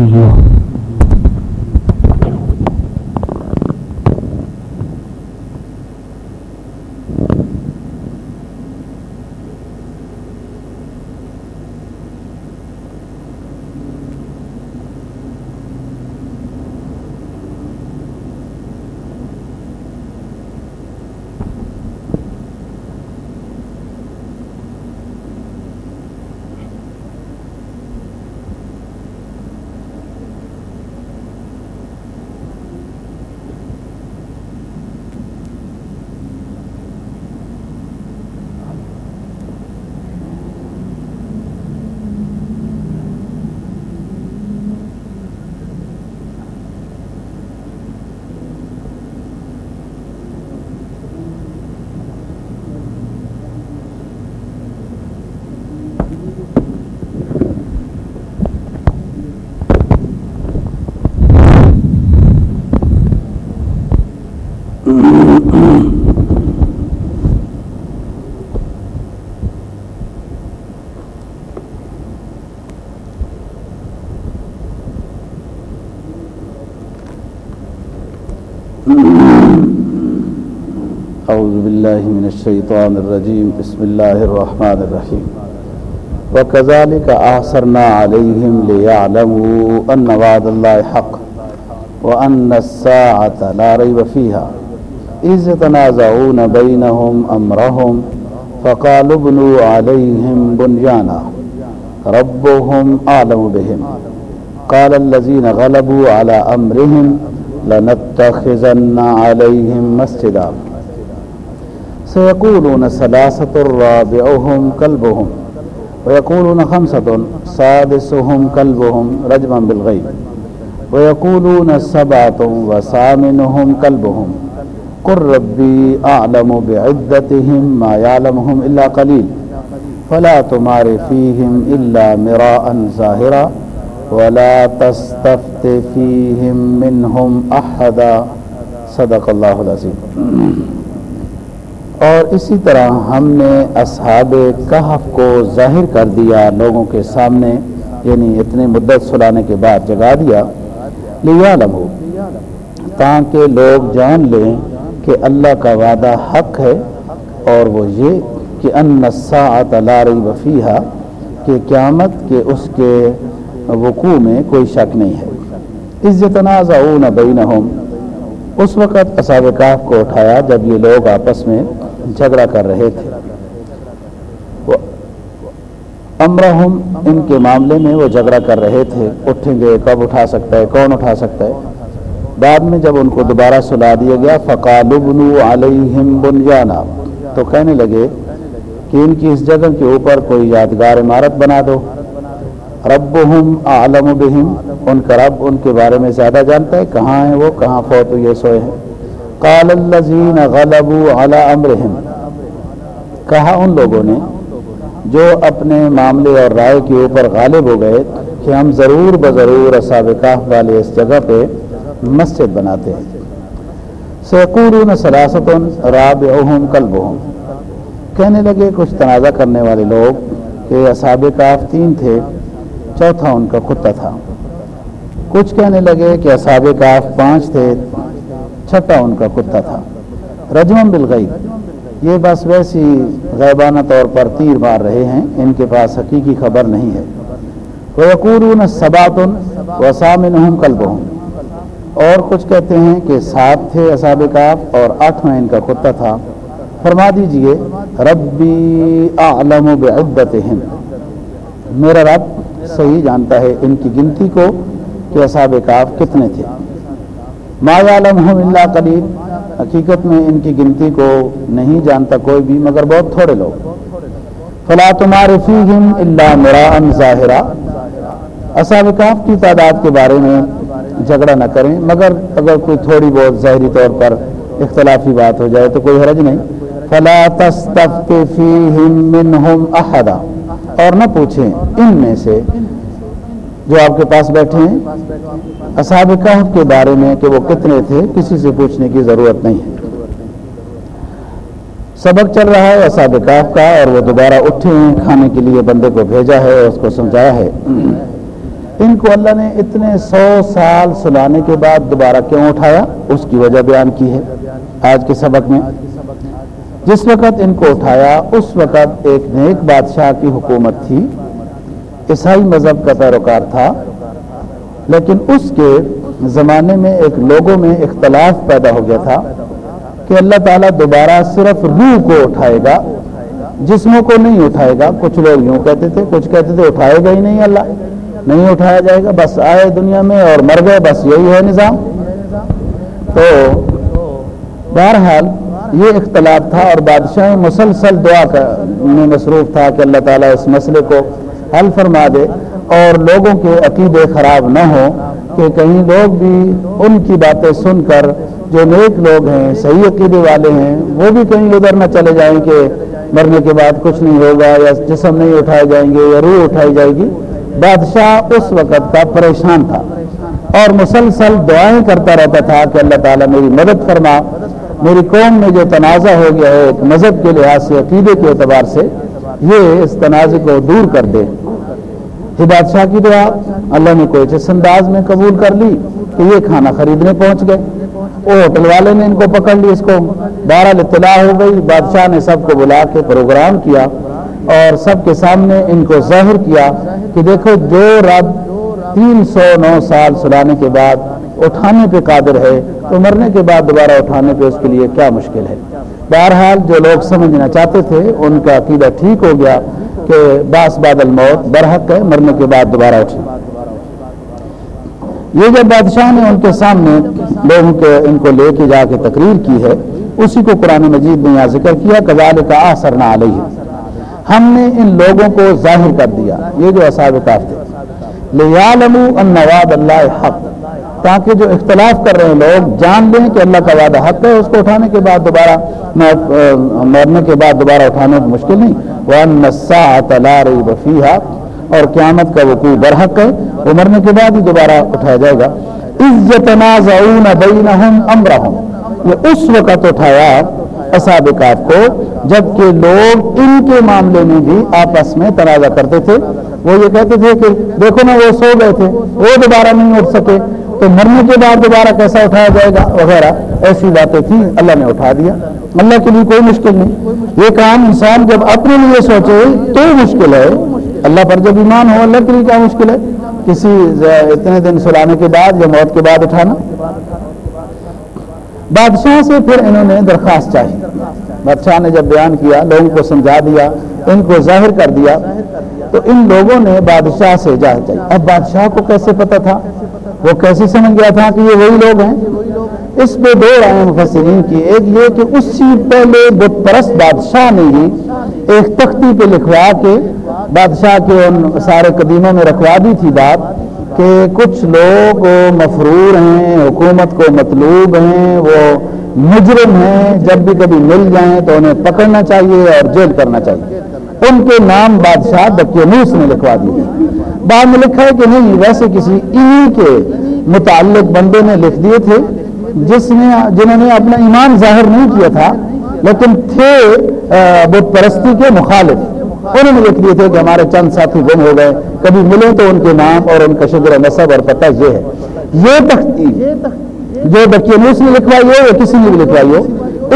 أعوذ بالله من الشيطان الرجيم. بسم الله الرحمن الرحيم. وكذلك أعصرنا عليهم ليعلموا أن وعد الله حق وأن الساعة لا ريب فيها. إذ تنازعون بينهم أمرهم فقالوا ابنوا عليهم بنيانا. ربهم أعلم بهم. قال الذين غلبوا على أمرهم لنتخذن عليهم مسجدا. سيقولون ثلاثة رابعهم كلبهم ويقولون خمسة سادسهم كلبهم رجما بالغيب ويقولون سبعة وثامنهم كلبهم قل ربي أعلم بعدتهم ما يعلمهم إلا قليل فلا تمار فيهم إلا مراء ظاهرا ولا تستفت فيهم منهم أحدا. صدق الله العظيم. اور اسی طرح ہم نے اصحاب کہف کو ظاہر کر دیا لوگوں کے سامنے یعنی اتنے مدت سلانے کے بعد جگا دیا لیا لمحو تاکہ لوگ جان لیں کہ اللہ کا وعدہ حق ہے اور وہ یہ کہ ان ساعت لاری وفیہ کہ قیامت کے اس کے وقوع میں کوئی شک نہیں ہے۔ عزت تنازعون بینہم، اس وقت اصحاب کاف کو اٹھایا جب یہ لوگ آپس میں جھگڑا کر رہے تھے۔ امرہم، ان کے معاملے میں وہ جھگڑا کر رہے تھے۔ اٹھیں گے، کب اٹھا سکتا ہے؟ کون اٹھا سکتا ہے؟ بعد میں جب ان کو دوبارہ سلا دیا گیا فقال ابنو علیہم بنیانا، تو کہنے لگے کہ ان کی اس جگہ کے اوپر کوئی یادگار عمارت بنا دو۔ ربہم اعلم بہم، ان کا رب ان کے بارے میں زیادہ جانتا ہے۔ کہاں ہیں وہ؟ کہاں فوت ہوئے، سوئے ہیں؟ قال الذین غلبوا علی امرہم کہا ان لوگوں نے، جو اپنے معاملے اور رائے کے اوپر غالب ہو گئے کہ ہم ضرور بضرور اصحاب کاف والے اس جگہ پہ مسجد بناتے ہیں۔ سیقورون سلاست رابعہم کلبہم کہنے لگے کچھ تنازع کرنے والے لوگ کہ اصحاب کاف تین تھے، چوتھا ان کا کتا تھا۔ کچھ کہنے لگے کہ اصحاب کاف پانچ تھے چھٹا ان کا کتا تھا۔ رجم بالغیب۔ یہ بس ویسی غیبانہ طور پر تیر مار رہے ہیں، ان کے پاس حقیقی خبر نہیں ہے۔ وہ یقور صباتن و سامن اور کچھ کہتے ہیں کہ سات تھے اصحاب کاف اور آٹھواں ان کا کتا تھا۔ فرما دیجیے، ربی اعلم بعدتہم۔ میرا رب صحیح جانتا ہے ان کی گنتی کو کہ اصحاب کاف کتنے تھے۔ ما یعلمہم الا قلیل حقیقت میں ان کی گنتی کو نہیں جانتا کوئی بھی، مگر بہت تھوڑے لوگ۔ فلا تمہارے فیہم الا مراء ظاہرہ اصحاب کاف کی تعداد کے بارے میں جھگڑا نہ کریں، مگر اگر کوئی تھوڑی بہت ظاہری طور پر اختلافی بات ہو جائے تو کوئی حرج نہیں۔ فلا تستفت فیہم منہم احدا اور نہ پوچھیں ان میں سے جو آپ کے پاس بیٹھے ہیں۔ اصحاب کہف کے بارے میں کہ وہ کتنے تھے، کسی سے پوچھنے کی ضرورت نہیں ہے۔ سبق چل رہا ہے اصحاب کہف کا اور وہ دوبارہ اٹھے ہیں، کھانے کے لیے بندے کو بھیجا ہے اور اس کو سمجھایا ہے۔ ان کو اللہ نے اتنے سو سال سلانے کے بعد دوبارہ کیوں اٹھایا؟ اس کی وجہ بیان کی ہے آج کے سبق میں۔ جس وقت ان کو اٹھایا، اس وقت ایک نیک بادشاہ کی حکومت تھی۔ عیسائی مذہب کا پیروکار تھا۔ لیکن اس کے زمانے میں ایک لوگوں میں اختلاف پیدا ہو گیا تھا کہ اللہ تعالیٰ دوبارہ صرف روح کو اٹھائے گا، جسموں کو نہیں اٹھائے گا۔ کچھ لوگ یوں کہتے تھے، کچھ کہتے تھے اٹھائے گا ہی نہیں اللہ، نہیں اٹھایا جائے گا، بس آئے دنیا میں اور مر گئے، بس یہی ہے نظام۔ تو بہرحال یہ اختلاف تھا اور بادشاہ مسلسل دعا میں مصروف تھا کہ اللہ تعالیٰ اس مسئلے کو حل فرما دے۔ اور لوگوں کے عقیدے خراب نہ ہوں کہ کہیں لوگ بھی ان کی باتیں سن کر جو نیک لوگ ہیں، صحیح عقیدے والے ہیں، وہ بھی کہیں ادھر نہ چلے جائیں کہ مرنے کے بعد کچھ نہیں ہوگا یا جسم نہیں اٹھائے جائیں گے یا روح اٹھائی جائے گی۔ بادشاہ اس وقت کا پریشان تھا اور مسلسل دعائیں کرتا رہتا تھا کہ اللہ تعالیٰ میری مدد فرما۔ میری قوم میں جو تنازع ہو گیا ہے ایک مذہب کے لحاظ سے، عقیدے کے اعتبار سے، یہ اس تنازع کو دور کر دے۔ یہ بادشاہ کی دعا، اللہ نے کوئی جس انداز میں قبول کر لی کہ یہ کھانا خریدنے پہنچ گئے۔ وہ ہوٹل والے نے ان کو پکڑ لی، اس کو بہرحال اطلاع ہو گئی۔ بادشاہ نے سب کو بلا کے پروگرام کیا اور سب کے سامنے ان کو ظاہر کیا کہ دیکھو، جو رب تین سو نو سال سلانے کے بعد اٹھانے پہ قادر ہے تو مرنے کے بعد دوبارہ اٹھانے پہ اس کے لیے کیا مشکل ہے؟ بہرحال جو لوگ سمجھنا چاہتے تھے، ان کا عقیدہ ٹھیک ہو گیا کہ باس بادل موت برحق ہے، مرنے کے بعد دوبارہ اٹھے۔ یہ جب بادشاہ نے ان کے سامنے لوگوں کے، ان کو لے کے جا کے تقریر کی ہے، اسی کو قرآن مجید نے یہاں ذکر کیا کزال کا آسر نہ علیہ۔ ہم نے ان لوگوں کو ظاہر کر دیا۔ یہ جو اصاب کاف تھے۔ لِيَعْلَمُوا أَنَّ وَعْدَ اللَّهِ تاکہ جو اختلاف کر رہے ہیں لوگ جان لیں کہ اللہ کا وعدہ حق ہے، اس کو اٹھانے کے بعد دوبارہ مرنے کے بعد دوبارہ اٹھانے کی مشکل نہیں۔ وہ نسا تلار وفیہ اور قیامت کا وقوع برحق ہے، وہ مرنے کے بعد ہی دوبارہ اٹھایا جائے گا۔ عزت یہ اس وقت اٹھایا اسابقات کو، جبکہ لوگ ان کے معاملے میں بھی آپس میں تنازع کرتے تھے۔ وہ یہ کہتے تھے کہ دیکھو نا، وہ سو گئے تھے، وہ دوبارہ نہیں اٹھ سکے۔ تو مرنے کے بعد دوبارہ کیسا اٹھایا جائے گا وغیرہ، ایسی باتیں تھیں، اللہ نے اٹھا دیا۔ اللہ کے لیے کوئی مشکل نہیں۔ یہ کام انسان جب اپنے لیے سوچے تو مشکل ہے۔ اللہ پر جب ایمان ہو، اللہ کے لیے کیا مشکل ہے؟ کسی اتنے دن سلانے کے بعد یا موت کے بعد اٹھانا۔ بادشاہ سے پھر انہوں نے درخواست چاہی۔ بادشاہ نے جب بیان کیا، لوگوں کو سمجھا دیا، ان کو ظاہر کر دیا، تو ان لوگوں نے بادشاہ سے اجازت چاہیے اب بادشاہ کو کیسے پتا تھا؟ وہ کیسے سمجھ گیا تھا کہ یہ وہی لوگ ہیں؟ اس پہ دو رائے مفسرین کی، ایک یہ کہ اسی پہلے بت پرست بادشاہ نے ہی ایک تختی پہ لکھوا کے، بادشاہ کے ان سارے قدیموں میں رکھوا دی تھی بات کہ کچھ لوگ مفرور ہیں، حکومت کو مطلوب ہیں، وہ مجرم ہیں، جب بھی کبھی مل جائیں تو انہیں پکڑنا چاہیے اور جیل کرنا چاہیے۔ ان کے نام بادشاہ دکیانوس نے لکھوا دیے بعد میں لکھا ہے کہ نہیں، ویسے کسی انہی کے متعلق بندے نے لکھ دیے تھے، جس نے، جنہوں نے اپنا ایمان ظاہر نہیں کیا تھا، لیکن تھے بت پرستی کے مخالف۔ انہوں نے لکھ دیے تھے کہ ہمارے چند ساتھی گم ہو گئے، کبھی ملے تو ان کے نام اور ان کا شکر نصب اور پتہ یہ ہے۔ یہ تختی، جو دکیانوس نے لکھوائی ہو یا کسی نے بھی لکھوائی ہو؟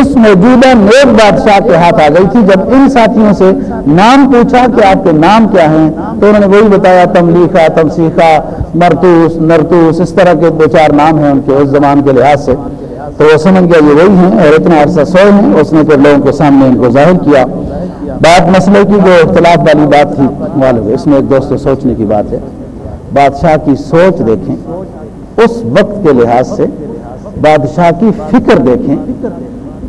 اس موجودہ نیک بادشاہ کے ہاتھ آ گئی تھی۔ جب ان ساتھیوں سے نام پوچھا کہ آپ کے نام کیا ہیں، تو انہوں نے وہی بتایا تملیخا تمسیخا مرتوس، نرتوس، اس طرح کے دو چار نام ہیں ان کے اس زمان کے لحاظ سے۔ تو وہ سمجھ گیا، یہ وہی ہیں اور اتنا عرصہ سوئے ہیں۔ اس نے پھر لوگوں کے سامنے ان کو ظاہر کیا۔ بات مسئلے کی جو اختلاف والی بات تھی معلوم اس میں ایک دوست سوچنے کی بات ہے۔ بادشاہ کی سوچ دیکھیں، اس وقت کے لحاظ سے بادشاہ کی فکر دیکھیں۔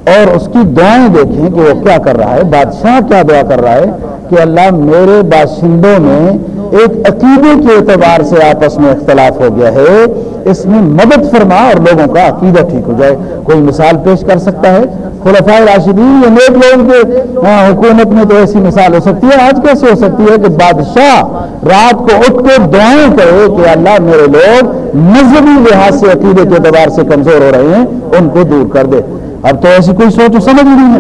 اور اس کی دعائیں دیکھیں کہ وہ کیا کر رہا ہے، بادشاہ کیا دعا کر رہا ہے کہ اللہ میرے باشندوں میں ایک عقیدے کے اعتبار سے آپس میں اختلاف ہو گیا ہے۔ اس میں مدد فرما اور لوگوں کا عقیدہ ٹھیک ہو جائے۔ کوئی مثال پیش کر سکتا ہے؟ خلفۂ راشدین یا نیک لوگوں ہاں، کے حکومت میں تو ایسی مثال ہو سکتی ہے۔ آج کیسے ہو سکتی ہے کہ بادشاہ رات کو اٹھ کے دعائیں کرے کہ اللہ میرے لوگ مذہبی لحاظ سے عقیدے کے اعتبار سے کمزور ہو رہے ہیں، ان کو دور کر دے۔ اب تو ایسی کوئی سوچ سمجھ نہیں ہے۔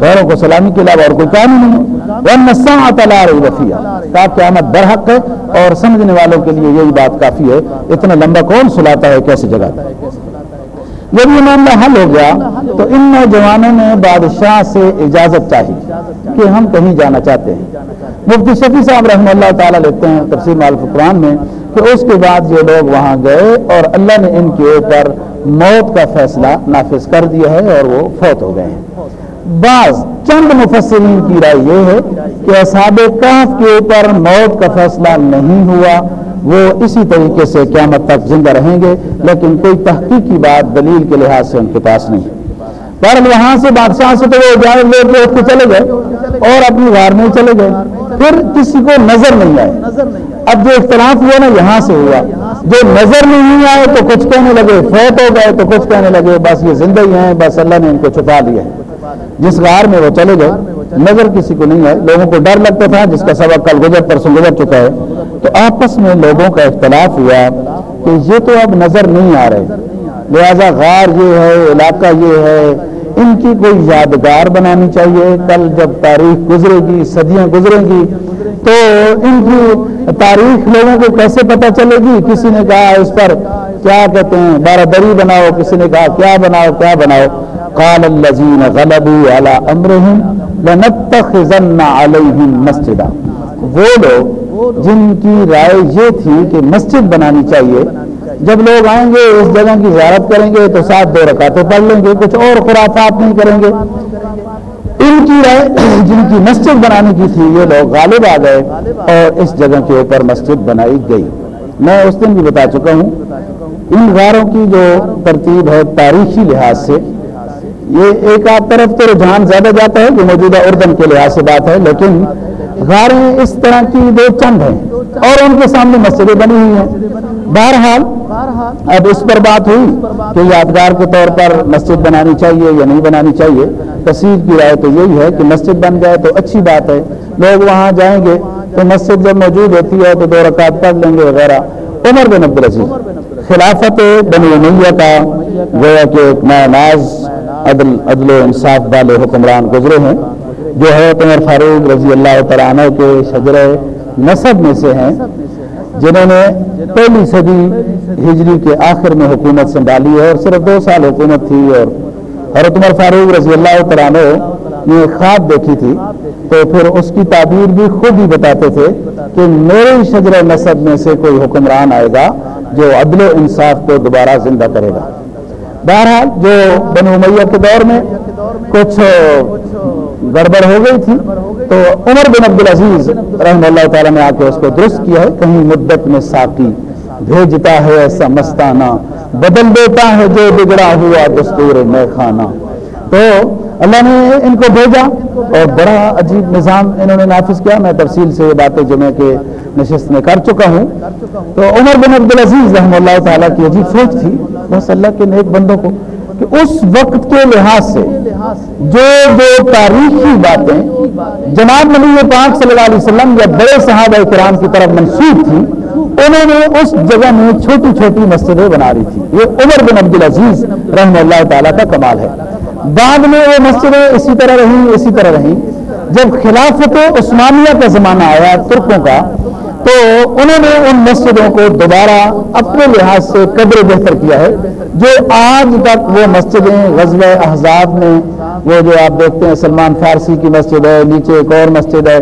گھروں کو سلامی کے علاوہ اور کوئی کام ہی نہیں ہے۔ وفیہ کا قیامت برحق ہے اور سمجھنے والوں کے لیے یہی بات کافی ہے۔ اتنا لمبا کون سلاتا ہے؟ کیسے جگہ؟ جب یہ معاملہ حل ہو گیا تو ان نوجوانوں نے بادشاہ سے اجازت چاہی کہ ہم کہیں جانا چاہتے ہیں۔ مفتی شفیع صاحب رحمہ اللہ تعالیٰ لیتے ہیں تفصیل قرآن میں کہ اس کے بعد یہ لوگ وہاں گئے اور اللہ نے ان کے اوپر موت کا فیصلہ نافذ کر دیا ہے اور وہ فوت ہو گئے ہیں۔ بعض چند مفسرین کی رائے یہ ہے کہ اصحاب کاف کے اوپر موت کا فیصلہ نہیں ہوا، وہ اسی طریقے سے قیامت تک زندہ رہیں گے، لیکن کوئی تحقیقی بات دلیل کے لحاظ سے ان کے پاس نہیں۔ پر وہاں سے بادشاہ سے تو وہ اجازت لے کے اٹھ کے چلے گئے اور اپنی غار میں چلے گئے۔ پھر کسی کو نظر نہیں آئے اب جو اختلاف ہوا نا، یہاں سے ہوا۔ جو نظر نہیں آئے تو کچھ کہنے لگے، فوت ہو گئے تو کچھ کہنے لگے، بس یہ زندہ ہی ہیں، بس اللہ نے ان کو چھپا لیا جس غار میں وہ چلے گئے، نظر کسی کو نہیں آئے لوگوں کو ڈر لگتا تھا، جس کا سبق کل گزر، پرسوں گزر چکا ہے۔ تو آپس میں لوگوں کا اختلاف ہوا کہ یہ تو اب نظر نہیں آ رہے۔ لہذا غار یہ ہے، علاقہ یہ ہے، ان کی کوئی یادگار بنانی چاہیے۔ کل جب تاریخ گزرے گی، صدیاں گزریں گی تو ان کی تاریخ لوگوں کو کیسے پتہ چلے گی؟ کسی نے کہا اس پر کیا کہتے ہیں؟ بارہ دری بناؤ، کسی نے کہا کیا بناؤ کیا بناؤ؟ قال الذين غلبوا على امرهم لنتخذن عليهم مسجدا۔ وہ لوگ جن کی رائے یہ تھی کہ مسجد بنانی چاہیے، جب لوگ آئیں گے، اس جگہ کی زیارت کریں گے، تو ساتھ دو رکعتیں پڑھ لیں گے، کچھ اور خرافات نہیں کریں گے۔ ان کی رائے جن کی مسجد بنانے کی تھی، یہ لوگ غالب آ گئے اور اس جگہ کے اوپر مسجد بنائی گئی۔ میں اس دن بھی بتا چکا ہوں، ان غاروں کی جو ترتیب ہے تاریخی لحاظ سے، یہ ایک آپ طرف تو رجحان زیادہ جاتا ہے جو موجودہ اردن کے لحاظ سے بات ہے، لیکن غاریں اس طرح کی دو چند ہیں اور ان کے سامنے مسجدیں بنی ہوئی ہیں۔ بہرحال، اب اس پر بات ہوئی کہ یادگار کے طور پر مسجد بنانی چاہیے یا نہیں بنانی چاہیے۔ تصویر کی رائے تو یہی ہے کہ مسجد بن جائے تو اچھی بات ہے۔ لوگ وہاں جائیں گے تو مسجد جب موجود ہوتی ہے تو دو رکعت پڑھ لیں گے وغیرہ۔ عمر بن عبدالعزیز خلافت بنی امیہ کا گویا کہ ایک ناز، عدل عدل و انصاف والے حکمران گزرے ہیں۔ جو ہے عمر فاروق رضی اللہ تعالیٰ عنہ کے شجر نصب میں سے ہیں، جنہوں نے پہلی صدی ہجری کے آخر میں حکومت سنبھالی ہے اور صرف دو سال حکومت تھی اور حضرت عمر فاروق رضی اللہ تعالیٰ نے یہ خواب دیکھی تھی۔ تو پھر اس کی تعبیر بھی خود ہی بتاتے تھے کہ میرے شجر نصب میں سے کوئی حکمران آئے گا جو عدل و انصاف کو دوبارہ زندہ کرے گا۔ بہرحال جو بنو امیہ کے دور میں کچھ گڑبڑ ہو گئی تھی، تو عمر بن عبد العزیز رحم اللہ تعالیٰ نے آ کے اس کو درست کیا ہے۔ کہیں مدت میں ساکی بھیجتا ہے ایسا مستانہ بدل دیتا ہے جو بگڑا ہوا دستور میں خانہ تو اللہ نے ان کو بھیجا اور بڑا عجیب نظام انہوں نے نافذ کیا۔ میں تفصیل سے یہ باتیں جمعے کے نشست میں کر چکا ہوں۔ تو عمر بن عبد العزیز رحم اللہ تعالیٰ کی عجیب سوچ تھی، بس اللہ کے نیک بندوں کو، کہ اس وقت کے لحاظ سے جو جو تاریخی باتیں جناب نبی پاک صلی اللہ علیہ وسلم یا بڑے صحابہ کرام کی طرف منسوخ تھی انہوں نے اس جگہ میں چھوٹی چھوٹی مسجدیں بنا رہی تھی یہ عمر بن عبد العزیز رحم اللہ تعالیٰ کا کمال ہے۔ بعد میں وہ مسجدیں اسی طرح رہیں، اسی طرح رہیں۔ جب خلافت عثمانیہ کا زمانہ آیا ترکوں کا، تو انہوں نے ان مسجدوں کو دوبارہ اپنے لحاظ سے قدر بہتر کیا ہے۔ جو آج تک وہ مسجدیں غزل احزاب میں، وہ جو آپ دیکھتے ہیں سلمان فارسی کی مسجد ہے، نیچے ایک اور مسجد ہے۔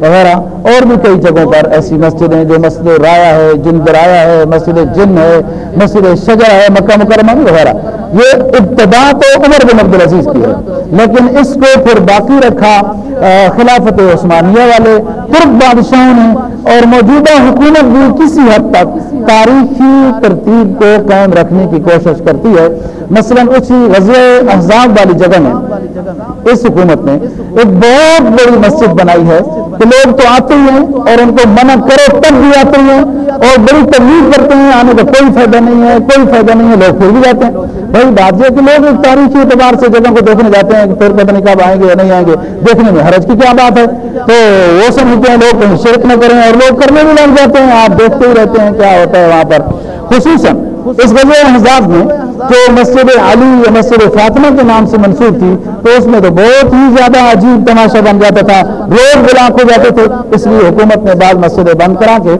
وغیرہ، اور بھی کئی جگہوں پر ایسی مسجدیں جو مسجد رایا ہے، جن درایا ہے، مسجد جن ہے، مسجد شجر ہے، مکہ مکرمہ وغیرہ۔ یہ ابتدا تو عمر بن عبد العزیز کی ہے، لیکن اس کو پھر باقی رکھا خلافت عثمانیہ والے ترک بادشاہوں نے، اور موجودہ حکومت بھی کسی حد تک تاریخی ترتیب کو قائم رکھنے کی کوشش کرتی ہے۔ مثلا اسی غزل احزاب والی جگہ میں، اس حکومت نے ایک بہت بڑی مسجد بنائی ہے لوگ تو آتے ہی ہیں اور ان کو منع کرو تب بھی آتے ہیں اور بڑی تبلیغ کرتے ہیں، آنے کا کوئی فائدہ نہیں ہے، کوئی فائدہ نہیں ہے، لوگ پھر بھی جاتے ہیں۔ بھائی، بات یہ کہ لوگ تاریخی اعتبار سے جگہ کو دیکھنے جاتے ہیں کہ پھر پتہ نہیں کب آئیں گے یا نہیں آئیں گے۔ دیکھنے میں حرج کی کیا بات ہے؟ تو وہ سمجھتے ہیں لوگ کہیں شرک نہ کریں اور لوگ کرنے بھی لگ جاتے ہیں۔ آپ دیکھتے ہی رہتے ہیں کیا ہوتا ہے وہاں پر۔ خصوصاً اس وجہ حساب میں جو مسجد علی یا مسجد فاطمہ کے نام سے منسوخ تھی، تو اس میں تو بہت ہی زیادہ عجیب تماشا بن جاتا تھا۔ روز بلاک ہو جاتے تھے، اس لیے حکومت نے بعض مسجدیں بند کرا کے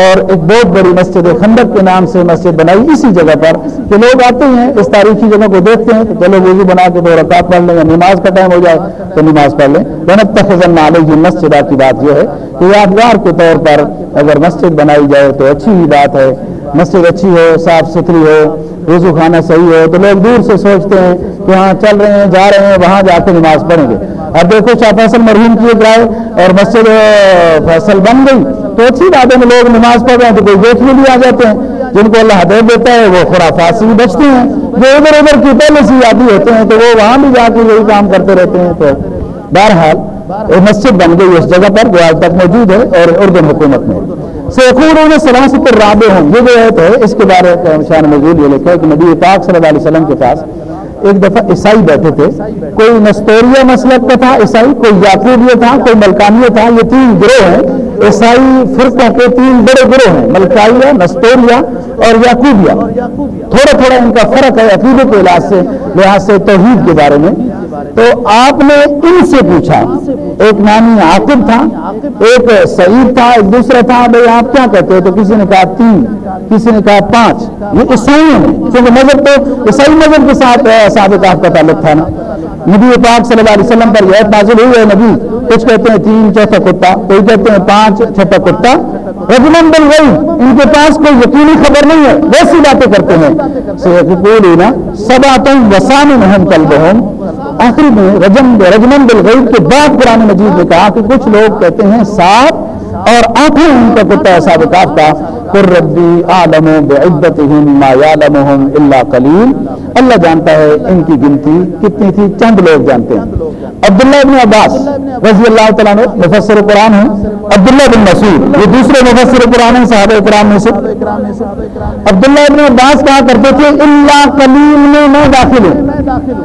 اور ایک بہت بڑی مسجد خندق کے نام سے مسجد بنائی۔ اسی جگہ پر کہ لوگ آتے ہیں، اس تاریخی جگہ کو دیکھتے ہیں کہ چلو وضو بنا کے دو رکعت پڑھ لیں یا نماز کا ٹائم ہو جائے تو نماز پڑھ لیں۔ جنت تخذن علیہ مسجدہ کی بات یہ ہے کہ یادگار کے طور پر اگر مسجد بنائی جائے تو اچھی ہی بات ہے۔ مسجد اچھی ہو، صاف ستھری ہو وضو خانہ صحیح ہو تو لوگ دور سے سوچتے ہیں کہ ہاں چل رہے ہیں، جا رہے ہیں، وہاں جا کے نماز پڑھیں گے۔ اب دیکھو شاہ فیصل مرحوم کی ایک رائے اور مسجد فیصل بن گئی۔ تو اچھی بات ہے لوگ نماز پڑھ رہے ہیں تو کوئی دیکھنے بھی آ جاتے ہیں۔ جن کو اللہ ہدایت دیتا ہے وہ خرافات سے بھی بچتے ہیں۔ جو ادھر ادھر کی پہلے سے یادی ہوتے ہیں تو وہ وہاں بھی جا کے یہی کام کرتے رہتے ہیں۔ تو بہرحال مسجد بن گئی اس جگہ پر جو آج تک موجود ہے اور اردن حکومت میں۔ سیخور نے سلاسط ہوں۔ یہ جو ہے، اس کے بارے میں شان مزید یہ لکھا ہے کہ نبی پاک صلی اللہ علیہ وسلم کے پاس ایک دفعہ عیسائی بیٹھے تھے۔ کوئی نستوریا مسلک کا تھا عیسائی، کوئی یاقوبیہ تھا، کوئی ملکانیہ تھا۔ یہ تین گروہ ہیں۔ عیسائی فرقوں کے تین بڑے گروہ ہیں ملکائیہ نستوریا اور یاقوبیہ تھوڑا تھوڑا ان کا فرق ہے عقیدے کے لحاظ سے لحاظ سے توحید کے بارے میں۔ تو آپ نے ان سے پوچھا۔ ایک نامی عاقب تھا، ایک سعید تھا، ایک دوسرا تھا، بھائی آپ کیا کہتے تو کسی نے کہا تین، کسی نے کہا پانچ۔ یہ عیسائی ہیں، کیونکہ مذہب تو عیسائی مذہب کے ساتھ صابق کا تعلق تھا نا۔ نبی پاک صلی اللہ علیہ وسلم پر یہ نازل ہوئی ہے، نبی۔ کچھ کہتے ہیں تین، چوتھا کتا۔ کوئی کہتے ہیں پانچ، چھٹا کتا۔ رجمن بل گئی ان کے پاس کوئی یقینی خبر نہیں ہے، ویسی باتیں کرتے ہیں۔ جی سبا تم وسان محم کل بہم آخری میں رجم رجمن بل کے بعد قرآن مجید نے کہا کہ کچھ لوگ کہتے ہیں سات اور آنکھیں ان کا کتا ہے سابقات کا۔ قر ربی عالم بعدتهم ما يعلمهم الا قلیل اللہ جانتا ہے ان کی گنتی کتنی تھی، چند لوگ جانتے ہیں۔ عبداللہ ابن عباس رضی اللہ تعالیٰ نے مفسر قرآن ہیں۔ عبداللہ بن مسعود، یہ دوسرے مفسر قرآن ہیں، صحابہ قرآن میں سے۔ عبداللہ ابن عباس کہا کرتے تھے اللہ کلیل میں میں داخل ہوں۔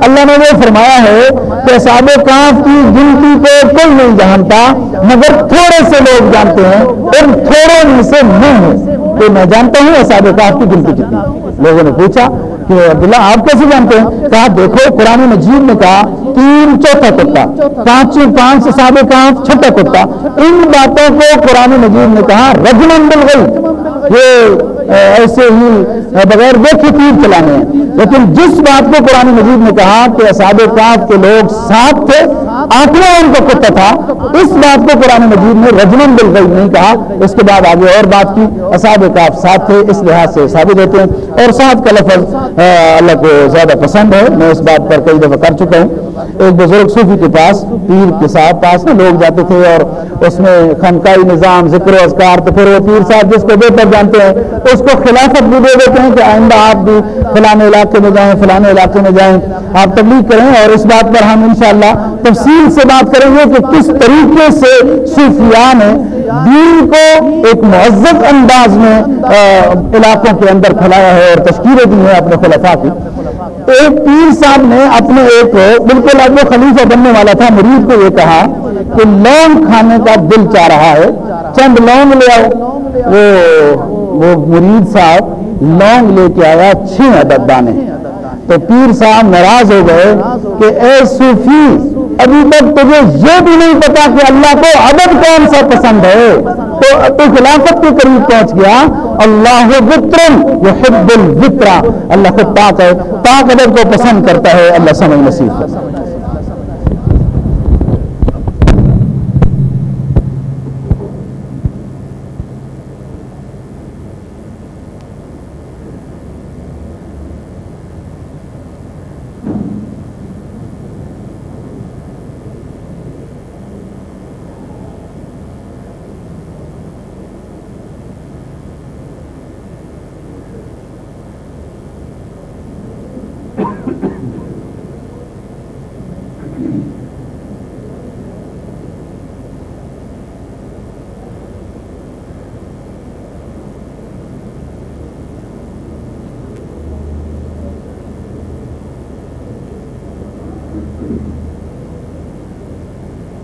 اللہ نے وہ فرمایا ہے کہ صحابہ کاف کی گنتی کو کوئی نہیں جانتا، مگر تھوڑے سے لوگ جانتے ہیں اور تھوڑے میں سے میں ہوں۔ کہ میں جانتا ہوں صحابہ کاف کی گنتی کتنی لوگوں نے پوچھا کہ عبداللہ، آپ کیسے جانتے ہیں؟ کہا، دیکھو، قرآن مجید نے کہا، تین چوتھا کتا پانچ پانچ سابے کہاں چھٹا کتا۔ ان باتوں کو قرآن مجید نے کہا، رجمن بل گئی۔ یہ ایسے ہی بغیر دیکھے تیر چلانے ہیں۔ لیکن جس بات کو قرآن مجید نے کہا کہ اصاب کاف کے لوگ ساتھ تھے آٹھواں ان کو کتا تھا، اس بات کو قرآن مجید نے رجمن بل نہیں کہا۔ اس کے بعد آگے اور بات کی۔ اصاب کاف ساتھ تھے، اس لحاظ سے ثابت ہوتے ہیں۔ اور ساتھ کا لفظ اللہ کو زیادہ پسند ہے۔ میں اس بات پر کئی دفعہ کر چکا ہوں۔ ایک بزرگ صوفی کے پاس، پیر کے ساتھ پاس میں لوگ جاتے تھے اور اس میں خنقائی نظام، ذکر و اذکار تو پھر وہ پیر صاحب جس کو بہتر جانتے ہیں، اس کو خلافت بھی دے دیتے ہیں کہ آئندہ آپ بھی فلانے علاقے میں جائیں، فلانے علاقے میں جائیں۔ آپ تبلیغ کریں اور اس بات پر ہم انشاءاللہ تفصیل تفصیل سے بات کریں گے کہ کس طریقے سے صوفیاء نے دین کو ایک معزز انداز میں علاقوں کے اندر پھیلایا ہے اور تشکیلیں دی ہیں اپنے خلفاء کی۔ ایک پیر صاحب نے اپنے ایک بالکل اب وہ خلیفہ بننے والا تھا، مرید کو یہ کہا کہ لونگ کھانے کا دل چاہ رہا ہے، چند لونگ لے آؤ۔ وہ وہ مرید صاحب لونگ لے کے آیا، چھ عدد دانے۔ تو پیر صاحب ناراض ہو گئے کہ اے صوفی ابھی تک تجھے یہ بھی نہیں پتا کہ اللہ کو عدد کون سا پسند ہے۔ تو تو خلافت کے قریب پہنچ گیا۔ اللہ وطرن یحب الوطرا اللہ خود پاک ہے، پاک عدد کو پسند کرتا ہے۔ اللہ سمجھ نصیب کرتا ہے